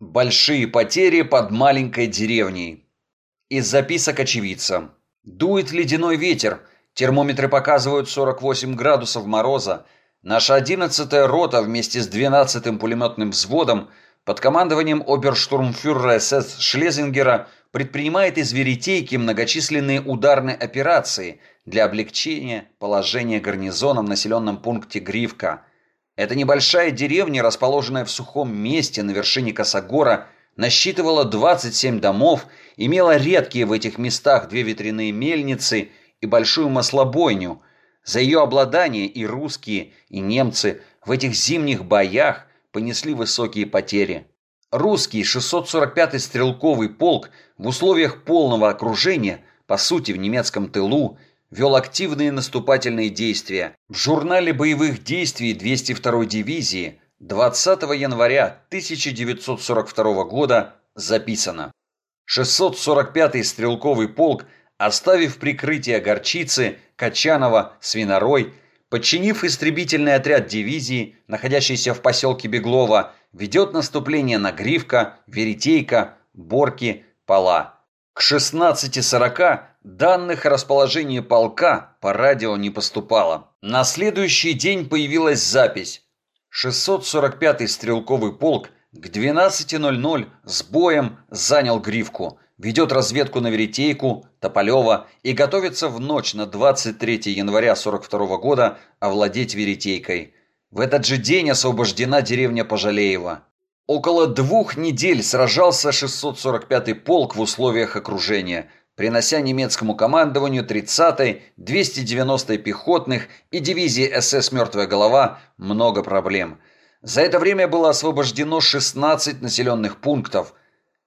Большие потери под маленькой деревней. Из записок очевидца. Дует ледяной ветер. Термометры показывают 48 градусов мороза. Наша 11-я рота вместе с 12-м пулеметным взводом под командованием оберштурмфюрера СС Шлезингера предпринимает из Веретейки многочисленные ударные операции для облегчения положения гарнизона в населенном пункте Гривка – эта небольшая деревня, расположенная в сухом месте на вершине Косогора, насчитывала 27 домов, имела редкие в этих местах две ветряные мельницы и большую маслобойню. За ее обладание и русские, и немцы в этих зимних боях понесли высокие потери. Русский 645-й стрелковый полк в условиях полного окружения, по сути в немецком тылу, вел активные наступательные действия. В журнале боевых действий 202-й дивизии 20 января 1942 года записано 645-й стрелковый полк, оставив прикрытие Горчицы, Качанова, Свинорой, подчинив истребительный отряд дивизии, находящийся в поселке Беглова, ведет наступление на Гривка, Веретейка, Борки, Пола. К 16.40 данных о расположении полка по радио не поступало. На следующий день появилась запись. 645-й стрелковый полк к 12.00 с боем занял Гривку, ведет разведку на Веретейку, Тополева и готовится в ночь на 23 января 42 года овладеть Веретейкой. В этот же день освобождена деревня Пожалеева. Около двух недель сражался 645-й полк в условиях окружения, принося немецкому командованию 30-й, 290-й пехотных и дивизии СС «Мертвая голова» много проблем. За это время было освобождено 16 населенных пунктов.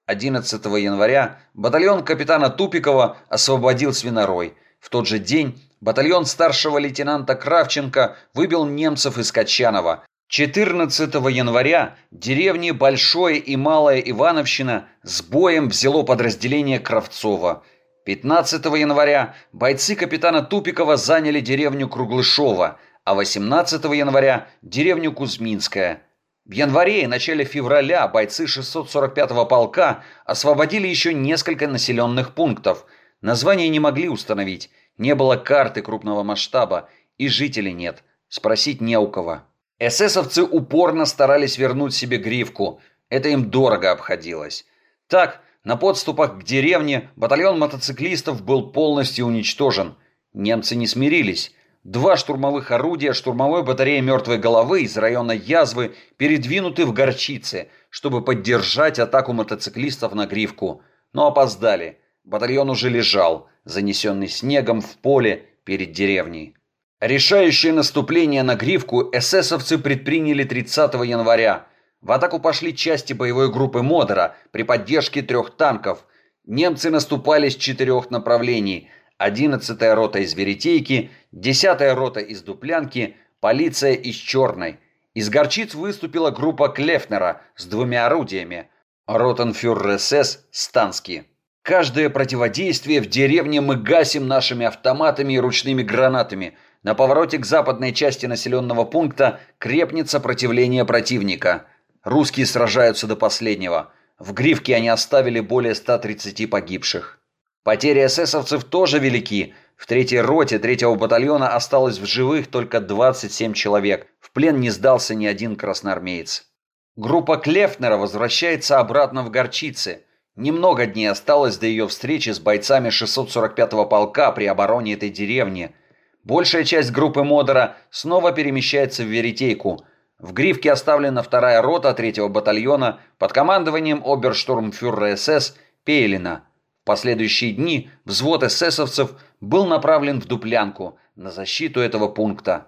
11 января батальон капитана Тупикова освободил Свинорой. В тот же день батальон старшего лейтенанта Кравченко выбил немцев из Качанова, 14 января деревни Большое и Малая Ивановщина с боем взяло подразделение Кравцова. 15 января бойцы капитана Тупикова заняли деревню Круглышова, а 18 января – деревню Кузьминская. В январе и начале февраля бойцы 645-го полка освободили еще несколько населенных пунктов. Названия не могли установить, не было карты крупного масштаба, и жителей нет, спросить не у кого. Эсэсовцы упорно старались вернуть себе гривку. Это им дорого обходилось. Так, на подступах к деревне батальон мотоциклистов был полностью уничтожен. Немцы не смирились. Два штурмовых орудия штурмовой батареи «Мертвой головы» из района Язвы передвинуты в Горчице, чтобы поддержать атаку мотоциклистов на Гривку. Но опоздали. Батальон уже лежал, занесенный снегом в поле перед деревней. Решающее наступление на Гривку эсэсовцы предприняли 30 января. В атаку пошли части боевой группы Модера при поддержке трех танков. Немцы наступали с четырех направлений. 11-я рота из Веретейки, 10-я рота из Дуплянки, полиция из Черной. Из Горчиц выступила группа Клефнера с двумя орудиями. Ротенфюрер СС Станский. Каждое противодействие в деревне мы гасим нашими автоматами и ручными гранатами – на повороте к западной части населенного пункта крепнет сопротивление противника. Русские сражаются до последнего. В Гривке они оставили более 130 погибших. Потери эсэсовцев тоже велики. В третьей роте третьего батальона осталось в живых только 27 человек. В плен не сдался ни один красноармеец. Группа Клефнера возвращается обратно в Горчицы. Немного дней осталось до ее встречи с бойцами 645-го полка при обороне этой деревни – Большая часть группы Модера снова перемещается в Веретейку. В Гривке оставлена вторая рота третьего батальона под командованием оберштурмфюрера СС Пейлина. В последующие дни взвод эсэсовцев был направлен в Дуплянку на защиту этого пункта.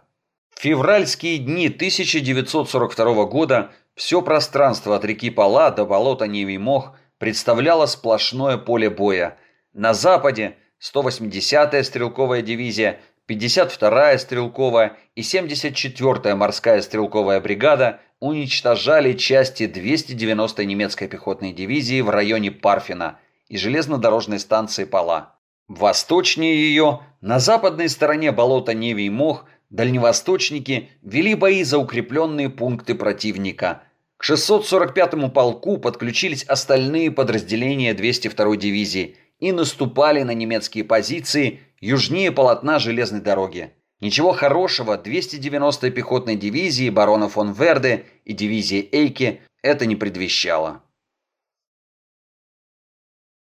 В февральские дни 1942 года все пространство от реки Пала до болота Невий Мох представляло сплошное поле боя. На западе 180-я стрелковая дивизия 52-я стрелковая и 74-я морская стрелковая бригада уничтожали части 290-й немецкой пехотной дивизии в районе Парфина и железнодорожной станции Пала. Восточнее ее, на западной стороне болота Невий Мох, дальневосточники вели бои за укрепленные пункты противника. К К 645-му полку подключились остальные подразделения 202-й дивизии и наступали на немецкие позиции южнее полотна железной дороги. Ничего хорошего 290-й пехотной дивизии барона фон Верде и дивизии Эйки это не предвещало.